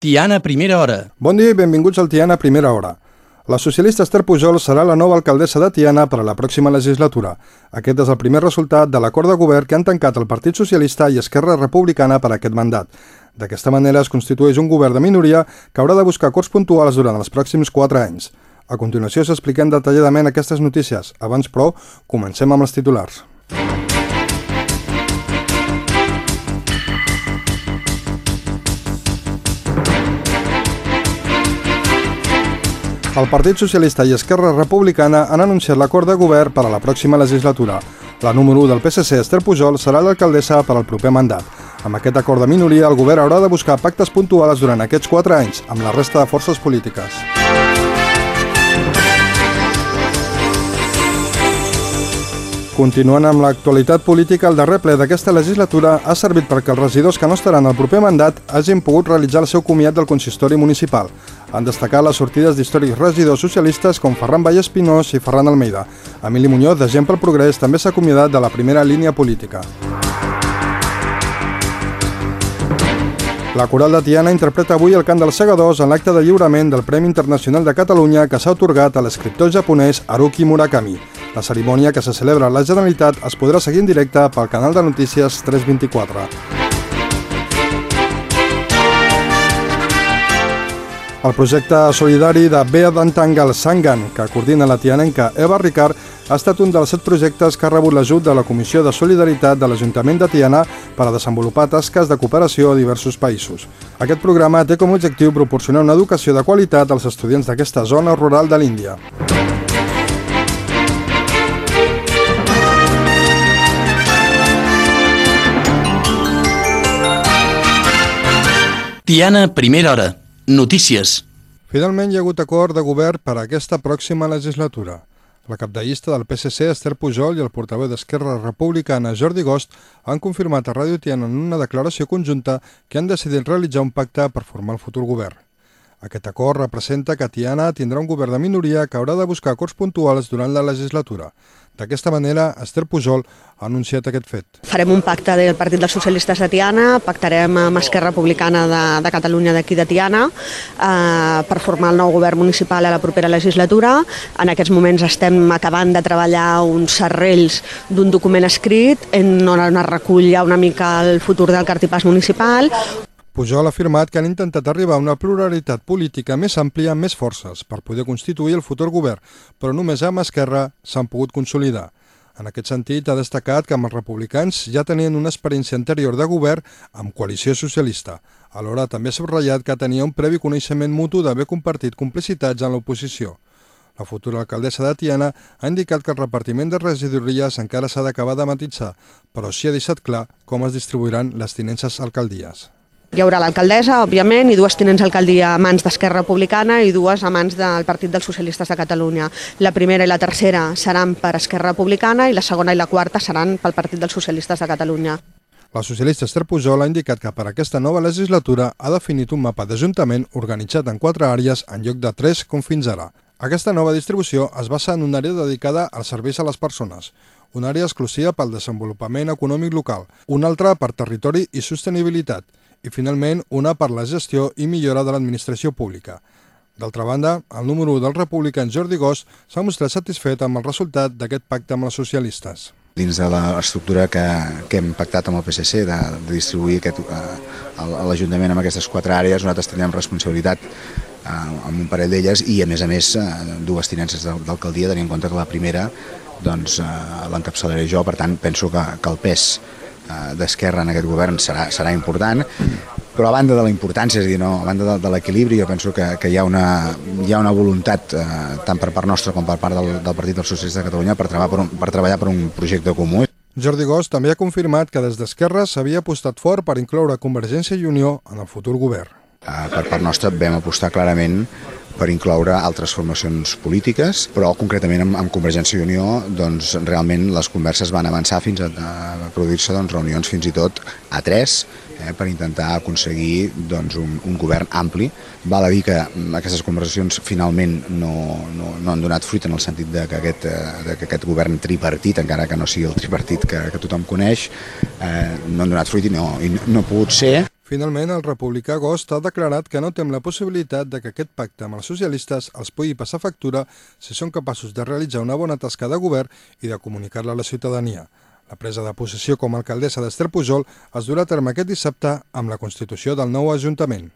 Tiana, primera hora. Bon dia i benvinguts al Tiana Primera Hora. La socialista Esther Pujol serà la nova alcaldessa de Tiana per a la pròxima legislatura. Aquest és el primer resultat de l'acord de govern que han tancat el Partit Socialista i Esquerra Republicana per a aquest mandat. D'aquesta manera es constitueix un govern de minoria que haurà de buscar acords puntuals durant els pròxims quatre anys. A continuació s'expliquem detalladament aquestes notícies. Abans, però, comencem amb els titulars. El Partit Socialista i Esquerra Republicana han anunciat l'acord de govern per a la pròxima legislatura. La número 1 del PSC, Esther Pujol, serà l'alcaldessa per al proper mandat. Amb aquest acord de minoria, el govern haurà de buscar pactes puntuals durant aquests quatre anys amb la resta de forces polítiques. Continuant amb l'actualitat política, el darrer ple d'aquesta legislatura ha servit perquè els regidors que no estaran al proper mandat hagin pogut realitzar el seu comiat del consistori municipal. Han destacat les sortides d'històrics regidors socialistes com Ferran Vallespinós i Ferran Almeida. Emili Muñoz, de Gent pel Progrés, també s'ha acomiadat de la primera línia política. La Coral de Tiana interpreta avui el cant dels segadors en l'acte de lliurament del Premi Internacional de Catalunya que s'ha otorgat a l'escriptor japonès Haruki Murakami. La cerimònia que se celebra a la Generalitat es podrà seguir en directe pel canal de notícies 324. El projecte solidari de Bea d'Antangal Sangan, que coordina la tianenca Eva Ricard, ha estat un dels set projectes que ha rebut l'ajut de la Comissió de Solidaritat de l'Ajuntament de Tiana per a desenvolupar tasques de cooperació a diversos països. Aquest programa té com a objectiu proporcionar una educació de qualitat als estudiants d'aquesta zona rural de l'Índia. Tiana, primera hora. Notícies. Finalment hi ha hagut acord de govern per a aquesta pròxima legislatura. La capdallista del PSC, Esther Pujol, i el portaveu d'Esquerra Republicana, Jordi Gost, han confirmat a Ràdio Tiana en una declaració conjunta que han decidit realitzar un pacte per formar el futur govern. Aquest acord representa que Tiana tindrà un govern de minoria que haurà de buscar acords puntuals durant la legislatura. D'aquesta manera, Esther Pujol ha anunciat aquest fet. Farem un pacte del Partit dels Socialistes de Tiana, pactarem amb Esquerra Republicana de, de Catalunya d'aquí de Tiana eh, per formar el nou govern municipal a la propera legislatura. En aquests moments estem acabant de treballar uns serrells d'un document escrit en on es recull ja una mica el futur del cartipàs municipal, Pujol ha afirmat que han intentat arribar a una pluralitat política més àmplia amb més forces per poder constituir el futur govern, però només amb Esquerra s'han pogut consolidar. En aquest sentit, ha destacat que amb els republicans ja tenien una experiència anterior de govern amb coalició socialista. Alhora també ha subratllat que tenia un previ coneixement mutu d'haver compartit complicitats en l'oposició. La futura alcaldessa de Tiana ha indicat que el repartiment de regidories encara s'ha d'acabar de matitzar, però sí ha deixat clar com es distribuiran les tinences alcaldies. Hi haurà l'alcaldessa, òbviament, i dues tinents alcaldia a mans d'Esquerra Republicana i dues a mans del Partit dels Socialistes de Catalunya. La primera i la tercera seran per Esquerra Republicana i la segona i la quarta seran pel Partit dels Socialistes de Catalunya. La socialista Esther Pujol ha indicat que per aquesta nova legislatura ha definit un mapa d'Ajuntament organitzat en quatre àrees en lloc de tres com fins ara. Aquesta nova distribució es basa en una àrea dedicada als serveis a les persones, una àrea exclusiva pel desenvolupament econòmic local, una altra per territori i sostenibilitat, i finalment una per la gestió i millora de l'administració pública. D'altra banda, el número 1 dels republicans Jordi Gost s'ha mostrat satisfet amb el resultat d'aquest pacte amb els socialistes. Dins de l'estructura que, que hem pactat amb el PSC de, de distribuir aquest, eh, l'Ajuntament en aquestes quatre àrees, nosaltres tenim responsabilitat eh, amb un parell d'elles i a més a més eh, dues tinences d'alcaldia, tenint en compte que la primera doncs, l'encapçalaré jo, per tant penso que, que el pes d'Esquerra en aquest govern serà, serà important, però a banda de la importància, és a dir, no, a banda de, de l'equilibri, jo penso que, que hi, ha una, hi ha una voluntat, eh, tant per part nostra com per part del, del Partit dels Socialistes de Catalunya, per treballar per, un, per treballar per un projecte comú. Jordi Gós també ha confirmat que des d'Esquerra s'havia apostat fort per incloure Convergència i Unió en el futur govern. Eh, per part nostra vam apostar clarament per incloure altres formacions polítiques, però concretament amb, amb Convergència i Unió doncs, realment les converses van avançar fins a, a produir-se doncs, reunions fins i tot a tres eh, per intentar aconseguir doncs, un, un govern ampli. Val a dir que aquestes conversacions finalment no, no, no han donat fruit en el sentit de que aquest, eh, de que aquest govern tripartit, encara que no sigui el tripartit que, que tothom coneix, eh, no han donat fruit i no, i no ha pogut ser. Finalment, el republicà Gost ha declarat que no tem la possibilitat de que aquest pacte amb els socialistes els pugui passar factura si són capaços de realitzar una bona tasca de govern i de comunicar-la a la ciutadania. La presa de possessió com a alcaldessa d'Ester Pujol es durà a terme aquest dissabte amb la constitució del nou Ajuntament.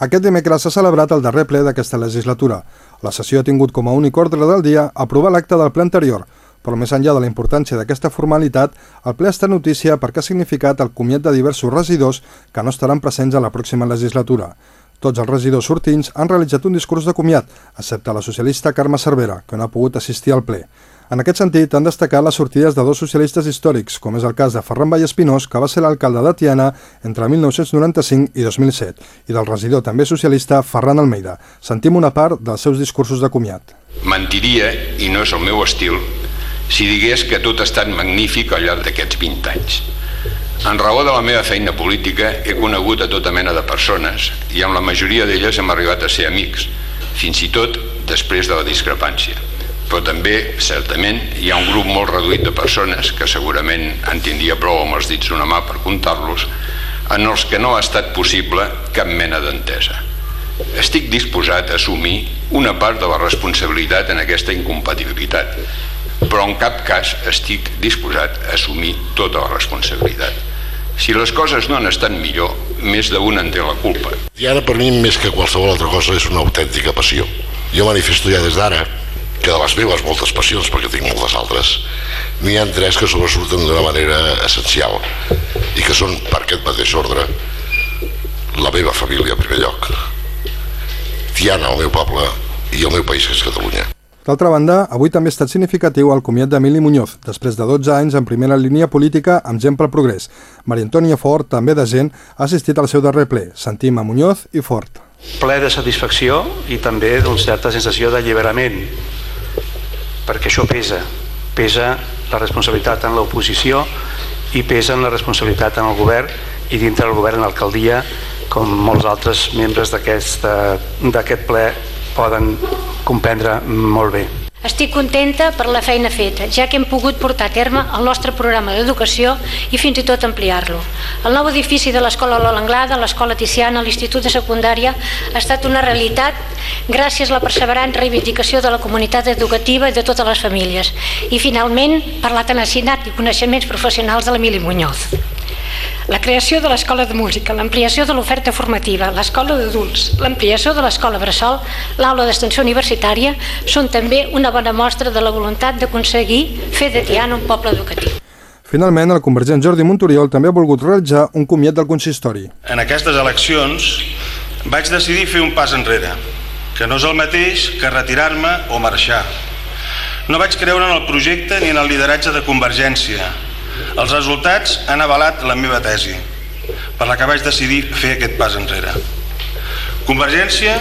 Aquest dimecres s'ha celebrat el darrer ple d'aquesta legislatura. La sessió ha tingut com a únic ordre del dia aprovar l'acte del ple anterior, però més enllà de la importància d'aquesta formalitat, el ple està notícia perquè ha significat el comiat de diversos regidors que no estaran presents a la pròxima legislatura. Tots els regidors sortints han realitzat un discurs de comiat, excepte la socialista Carme Cervera, que no ha pogut assistir al ple. En aquest sentit, han destacat les sortides de dos socialistes històrics, com és el cas de Ferran Vallespinós, que va ser l'alcalde de Tiana entre 1995 i 2007, i del regidor també socialista Ferran Almeida. Sentim una part dels seus discursos de comiat. Mentiria, i no és el meu estil, si digués que tot ha estat magnífic al llarg d'aquests 20 anys. En raó de la meva feina política he conegut a tota mena de persones i amb la majoria d'elles hem arribat a ser amics, fins i tot després de la discrepància però també, certament, hi ha un grup molt reduït de persones que segurament en tindria prou amb els dits d'una mà per comptar-los, en els que no ha estat possible cap mena d'entesa. Estic disposat a assumir una part de la responsabilitat en aquesta incompatibilitat, però en cap cas estic disposat a assumir tota la responsabilitat. Si les coses no han estat millor, més d'un en té la culpa. I ara per mi, més que qualsevol altra cosa, és una autèntica passió. Jo manifesto ja des d'ara que de les meves moltes passions, perquè tinc moltes altres, n'hi ha tres que sobresurten d'una manera essencial i que són, per aquest mateix ordre, la meva família en primer lloc, Tiana, el meu poble, i el meu país, que és Catalunya. D'altra banda, avui també ha estat significatiu el comiat d'Emili Muñoz, després de 12 anys en primera línia política amb gent pel progrés. Maria Antònia Fort, també de gent, ha assistit al seu darrer ple. Sentim a Muñoz i Fort. Ple de satisfacció i també d'una certa sensació d'alliberament perquè això pesa, pesa la responsabilitat en l'oposició i pesa en la responsabilitat en el govern i dintre del govern en l'alcaldia com molts altres membres d'aquest ple poden comprendre molt bé. Estic contenta per la feina feta, ja que hem pogut portar a terme el nostre programa d'educació i fins i tot ampliar-lo. El nou edifici de l'Escola Lola Anglada, l'Escola Tiziana, l'Institut de Secundària ha estat una realitat gràcies a la perseverant reivindicació de la comunitat educativa i de totes les famílies. I finalment, per la tenacitat i coneixements professionals de l'Emili Muñoz. La creació de l'Escola de Música, l'ampliació de l'oferta formativa, l'Escola d'Adults, l'ampliació de l'Escola Bressol, l'aula d'extensió universitària són també una bona mostra de la voluntat d'aconseguir fer de Tiana un poble educatiu. Finalment, el convergent Jordi Montoriol també ha volgut realitzar un comiat del consistori. En aquestes eleccions vaig decidir fer un pas enrere, que no és el mateix que retirar-me o marxar. No vaig creure en el projecte ni en el lideratge de Convergència, els resultats han avalat la meva tesi, per la que vaig decidir fer aquest pas enrere. Convergència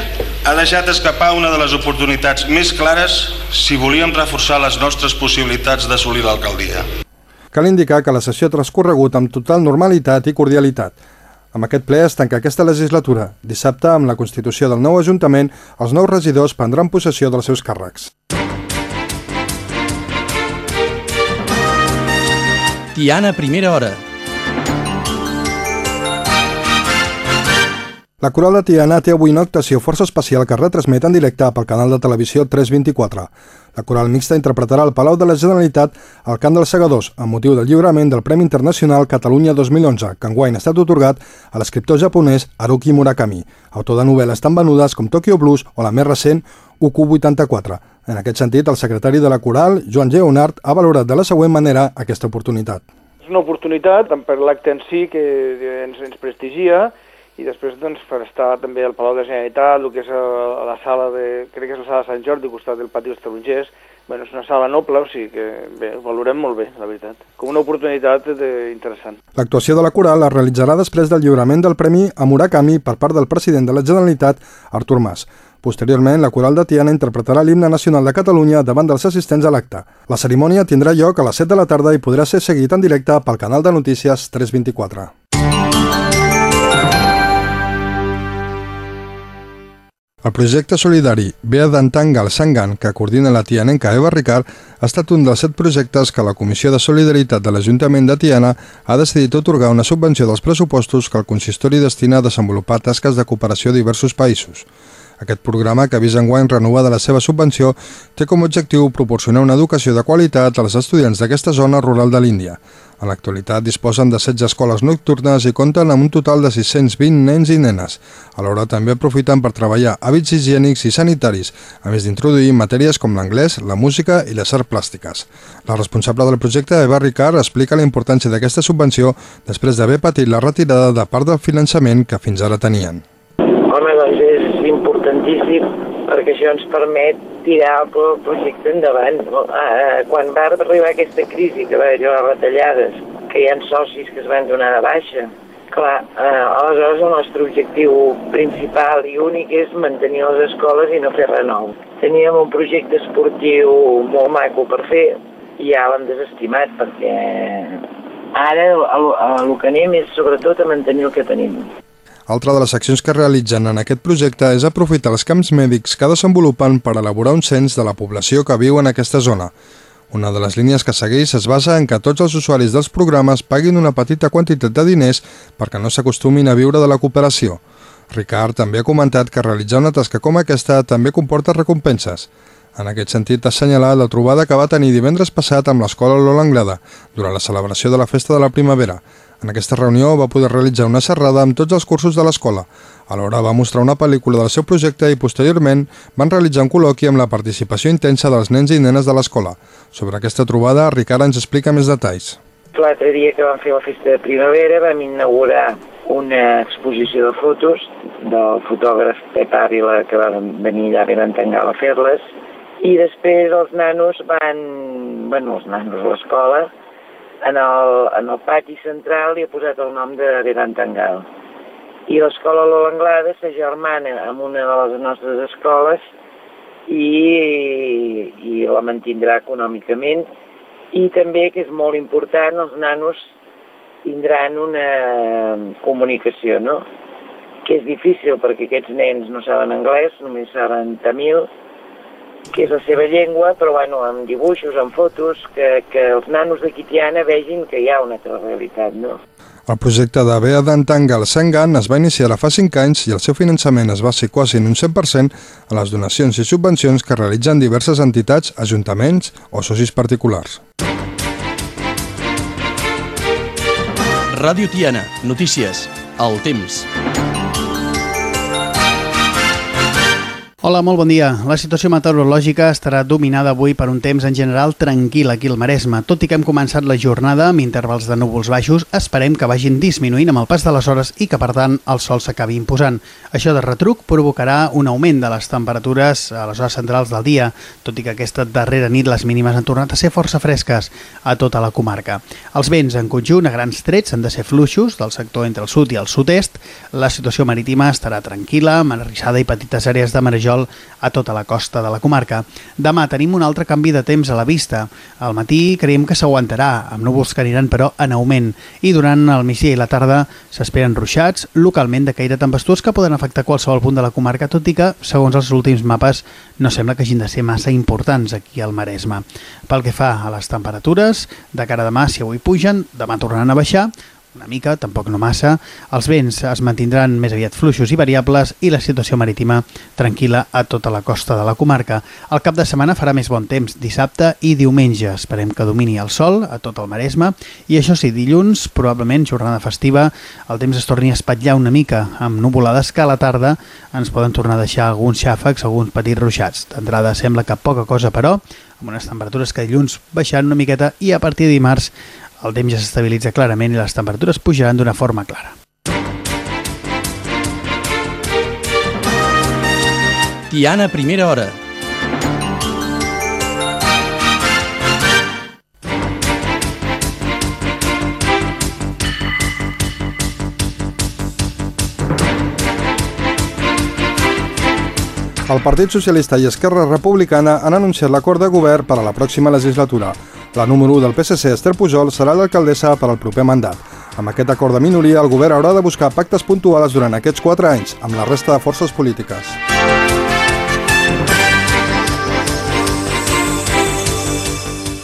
ha deixat escapar una de les oportunitats més clares si volíem reforçar les nostres possibilitats d'assolir l'alcaldia. Cal indicar que la sessió ha transcorregut amb total normalitat i cordialitat. Amb aquest ple es tanca aquesta legislatura. Dissabte, amb la constitució del nou Ajuntament, els nous regidors prendran possessió dels seus càrrecs. Tiana, primera hora. La Coral de Tiana té avui una actuació força especial que retransmet en directe pel canal de televisió 324. La Coral Mixta interpretarà al Palau de la Generalitat el cant dels segadors amb motiu del lliurament del Premi Internacional Catalunya 2011, que enguany ha estat otorgat a l'escriptor japonès Haruki Murakami, autor de novel·les tan venudes com Tokyo Blues o la més recent UQ 84. En aquest sentit, el secretari de la Coral, Joan Geonard, ha valorat de la següent manera aquesta oportunitat. És una oportunitat tant per l'acte en si que ens, ens prestigia i després doncs, per estar també al Palau de la Generalitat, el que és a, la sala de, crec que és la sala de Sant Jordi, al costat del pati dels Tarongers, bueno, és una sala noble, o sigui que bé, valorem molt bé, la veritat. Com una oportunitat de, interessant. L'actuació de la coral es realitzarà després del lliurament del Premi a Murakami per part del president de la Generalitat, Artur Mas. Posteriorment, la Coral de Tiana interpretarà l'himne nacional de Catalunya davant dels assistents a l'acte. La cerimònia tindrà lloc a les 7 de la tarda i podrà ser seguit en directe pel canal de notícies 324. El projecte solidari Bea d'Antangal Sangan, que coordina la tianenca Eva Ricard, ha estat un dels set projectes que la Comissió de Solidaritat de l'Ajuntament de Tiana ha decidit otorgar una subvenció dels pressupostos que el consistori destina a desenvolupar tasques de cooperació a diversos països. Aquest programa, que ha vist enguany renovada la seva subvenció, té com a objectiu proporcionar una educació de qualitat als estudiants d'aquesta zona rural de l'Índia. En l'actualitat disposen de 16 escoles nocturnes i compten amb un total de 620 nens i nenes. Alhora també aprofiten per treballar hàbits higiènics i sanitaris, a més d'introduir matèries com l'anglès, la música i les arts plàstiques. La responsable del projecte, Eva Ricard, explica la importància d'aquesta subvenció després d'haver patit la retirada de part del finançament que fins ara tenien. Importantíssim perquè això ens permet tirar el projecte endavant. Eh, quan va arribar aquesta crisi, que va haver les retallades, que hi ha socis que es van donar de baixa, clar, eh, aleshores el nostre objectiu principal i únic és mantenir les escoles i no fer res nou. Teníem un projecte esportiu molt maco per fer i ja l'hem desestimat perquè ara el, el, el que anem és sobretot a mantenir el que tenim. Altra de les accions que realitzen en aquest projecte és aprofitar els camps mèdics que desenvolupen per elaborar un cens de la població que viu en aquesta zona. Una de les línies que segueix es basa en que tots els usuaris dels programes paguin una petita quantitat de diners perquè no s'acostumin a viure de la cooperació. Ricard també ha comentat que realitzar una tasca com aquesta també comporta recompenses. En aquest sentit, ha assenyalat la trobada que va tenir divendres passat amb l'Escola Lola Anglada durant la celebració de la Festa de la Primavera, en aquesta reunió va poder realitzar una xerrada amb tots els cursos de l'escola. Alhora va mostrar una pel·lícula del seu projecte i posteriorment van realitzar un col·loqui amb la participació intensa dels nens i nenes de l'escola. Sobre aquesta trobada, Ricard ens explica més detalls. L'altre dia que vam fer la festa de primavera vam inaugurar una exposició de fotos del fotògraf Pep Àvila que va venir allà ben entengar a fer-les i després els nanos van, bueno, els nanos de l'escola en el, en el pati central li ha posat el nom de Vedantangal. I l'escola Lola Anglada germana amb una de les nostres escoles i, i la mantindrà econòmicament i també, que és molt important, els nanos tindran una comunicació, no? que és difícil perquè aquests nens no saben anglès, només saben tamil, que és la seva llengua, però bueno, amb dibuixos, amb fotos, que, que els nanos de Kitiana vegin que hi ha una altra realitat, no? El projecte de Bea d'Antangal Sengan es va iniciar fa 5 anys i el seu finançament es va ser quasi en un 100% a les donacions i subvencions que realitzen diverses entitats, ajuntaments o socis particulars. Ràdio Tiana, notícies, el temps. Hola, molt bon dia. La situació meteorològica estarà dominada avui per un temps en general tranquil aquí al Maresme. Tot i que hem començat la jornada amb intervals de núvols baixos, esperem que vagin disminuint amb el pas de les hores i que, per tant, el sol s'acabi imposant. Això de retruc provocarà un augment de les temperatures a les hores centrals del dia, tot i que aquesta darrera nit les mínimes han tornat a ser força fresques a tota la comarca. Els vents en conjunt a grans trets han de ser fluixos del sector entre el sud i el sud-est. La situació marítima estarà tranquil·la, amb i petites àrees de marejol sol a tota la costa de la comarca. Demà tenim un altre canvi de temps a la vista. Al matí creiem que s'aguantarà, amb núvols que aniran però en augment, i durant el migdia i la tarda s'esperen ruixats, localment de caire tempestuós que poden afectar qualsevol punt de la comarca, tot i que, segons els últims mapes, no sembla que hagin de ser massa importants aquí al Maresme. Pel que fa a les temperatures, de cara a demà, si avui pugen, demà tornaran a baixar, una mica, tampoc no massa. Els vents es mantindran més aviat fluixos i variables i la situació marítima tranquil·la a tota la costa de la comarca. El cap de setmana farà més bon temps, dissabte i diumenge. Esperem que domini el sol a tot el Maresme i això sí, dilluns, probablement jornada festiva, el temps es torni a espatllar una mica amb nuvolades que a la tarda ens poden tornar a deixar alguns xàfecs, alguns petits ruixats. D'entrada sembla que poca cosa, però amb unes temperatures que dilluns baixaran una miqueta i a partir de dimarts el temps ja s'estabilitza clarament i les temperatures pujaran d'una forma clara. Tiana, primera hora. El Partit Socialista i Esquerra Republicana han anunciat l'acord de govern per a la pròxima legislatura. La número 1 del PSC, Esther Pujol, serà l'alcaldessa per al proper mandat. Amb aquest acord de minoria, el govern haurà de buscar pactes puntuals durant aquests 4 anys amb la resta de forces polítiques.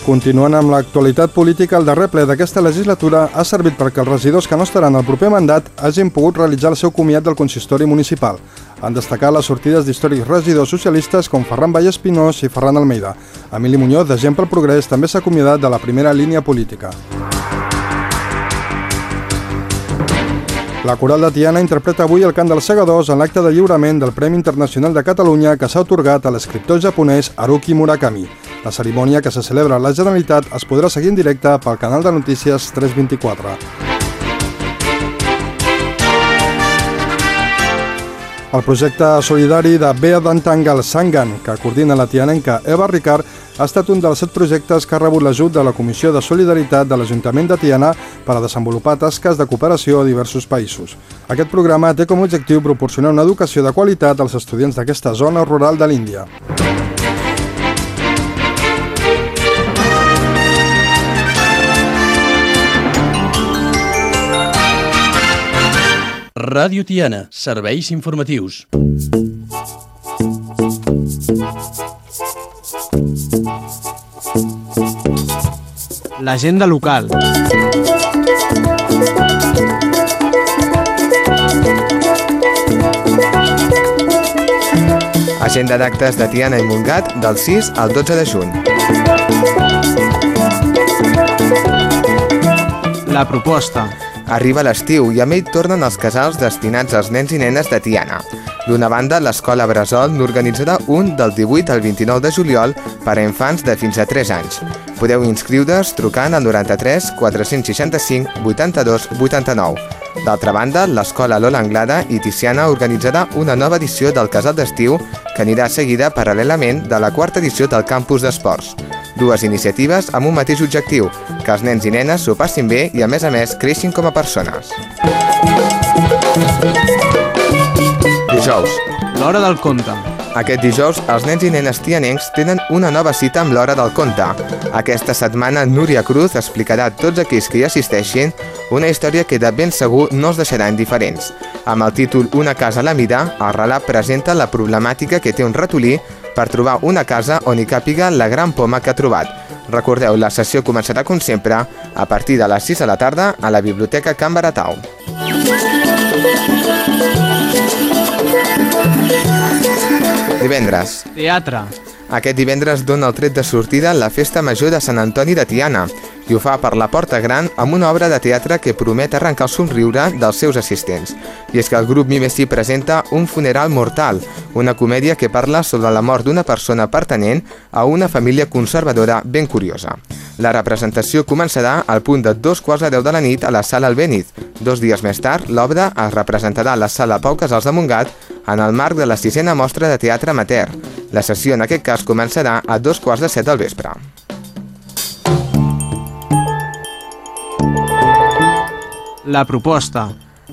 Continuant amb l'actualitat política, el darrer ple d'aquesta legislatura ha servit perquè els regidors que no estaran al proper mandat hagin pogut realitzar el seu comiat del consistori municipal. Han destacat les sortides d'històrics regidors socialistes com Ferran Vallespinós i Ferran Almeida. Emili Muñoz, de Gent pel Progrés, també s'ha acomiadat de la primera línia política. La Coral de Tiana interpreta avui el cant dels segadors en l'acte de lliurament del Premi Internacional de Catalunya que s'ha otorgat a l'escriptor japonès Haruki Murakami. La cerimònia que se celebra a la Generalitat es podrà seguir en directe pel canal de notícies 324. El projecte solidari de Bea d'Antangal Sangan, que coordina la tianenca Eva Ricard, ha estat un dels set projectes que ha rebut l'ajut de la Comissió de Solidaritat de l'Ajuntament de Tiana per a desenvolupar tasques de cooperació a diversos països. Aquest programa té com a objectiu proporcionar una educació de qualitat als estudiants d'aquesta zona rural de l'Índia. Ràdio Tiana, serveis informatius. L'agenda local. Agenda d'actes de Tiana i Montgat del 6 al 12 de juny. La proposta. Arriba l'estiu i amb ell tornen els casals destinats als nens i nenes de Tiana. D'una banda, l'Escola Bressol n'organitzarà un del 18 al 29 de juliol per a infants de fins a 3 anys. Podeu inscriure's trucant al 93 465 82 89. D'altra banda, l'Escola Lola Anglada i Tiziana organitzarà una nova edició del Casal d'Estiu que anirà seguida paral·lelament de la quarta edició del Campus d'Esports. Dues iniciatives amb un mateix objectiu, que els nens i nenes s'ho passin bé i a més a més creixin com a persones. Dijous. L'hora del conte. Aquest dijous, els nens i nenes tianencs tenen una nova cita amb l'hora del conte. Aquesta setmana, Núria Cruz explicarà a tots aquells que hi assisteixin una història que de ben segur no els deixarà indiferents. Amb el títol Una casa a la mida, el relat presenta la problemàtica que té un ratolí per trobar una casa on hi càpiga la gran poma que ha trobat. Recordeu, la sessió començarà com sempre a partir de les 6 de la tarda a la Biblioteca Can Baratau. Divendres. Teatre. Aquest divendres dona el tret de sortida la Festa Major de Sant Antoni de Tiana i ho fa per la Porta Gran amb una obra de teatre que promet arrencar el somriure dels seus assistents. I és que el grup Mimesí presenta Un funeral mortal, una comèdia que parla sobre la mort d'una persona pertanent a una família conservadora ben curiosa. La representació començarà al punt de dos quarts de deu de la nit a la Sala Albéniz. Dos dies més tard, l'obra es representarà a la Sala Pau Casals de Montgat en el marc de la sisena mostra de teatre amateur. La sessió en aquest cas començarà a dos quarts de set del vespre. La proposta.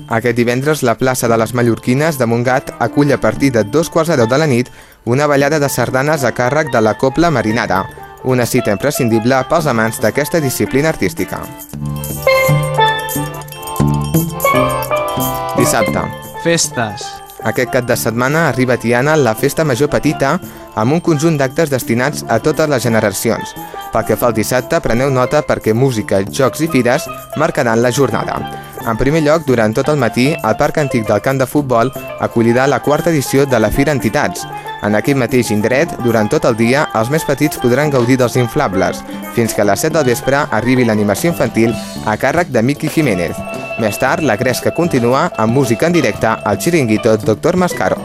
Aquest divendres, la plaça de les Mallorquines de Montgat acull a partir de dos quarts de deu de la nit una ballada de sardanes a càrrec de la Copla Marinada, una cita imprescindible pels amants d'aquesta disciplina artística. Dissabte. Festes. Aquest cap de setmana arriba a Tiana la Festa Major Petita amb un conjunt d'actes destinats a totes les generacions. Pel que fa al dissabte, preneu nota perquè música, jocs i fires marcaran la jornada. En primer lloc, durant tot el matí, el Parc Antic del Camp de Futbol acollirà la quarta edició de la Fira Entitats. En aquest mateix indret, durant tot el dia, els més petits podran gaudir dels inflables, fins que a les 7 del vespre arribi l'animació infantil a càrrec de Miqui Jiménez. Més tard, la gresca continua amb música en directe al xiringuito Dr. Mascaro.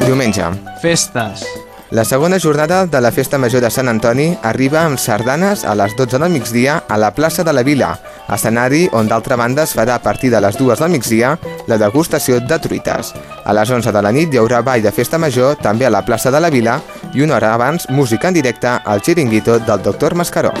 Diumenge. Festes. La segona jornada de la Festa Major de Sant Antoni arriba amb sardanes a les 12 del migdia a la plaça de la Vila, escenari on d'altra banda es farà a partir de les 2 del migdia la degustació de truites. A les 11 de la nit hi haurà ball de Festa Major també a la plaça de la Vila i una hora abans música en directe al xiringuito del Dr. Mascaró.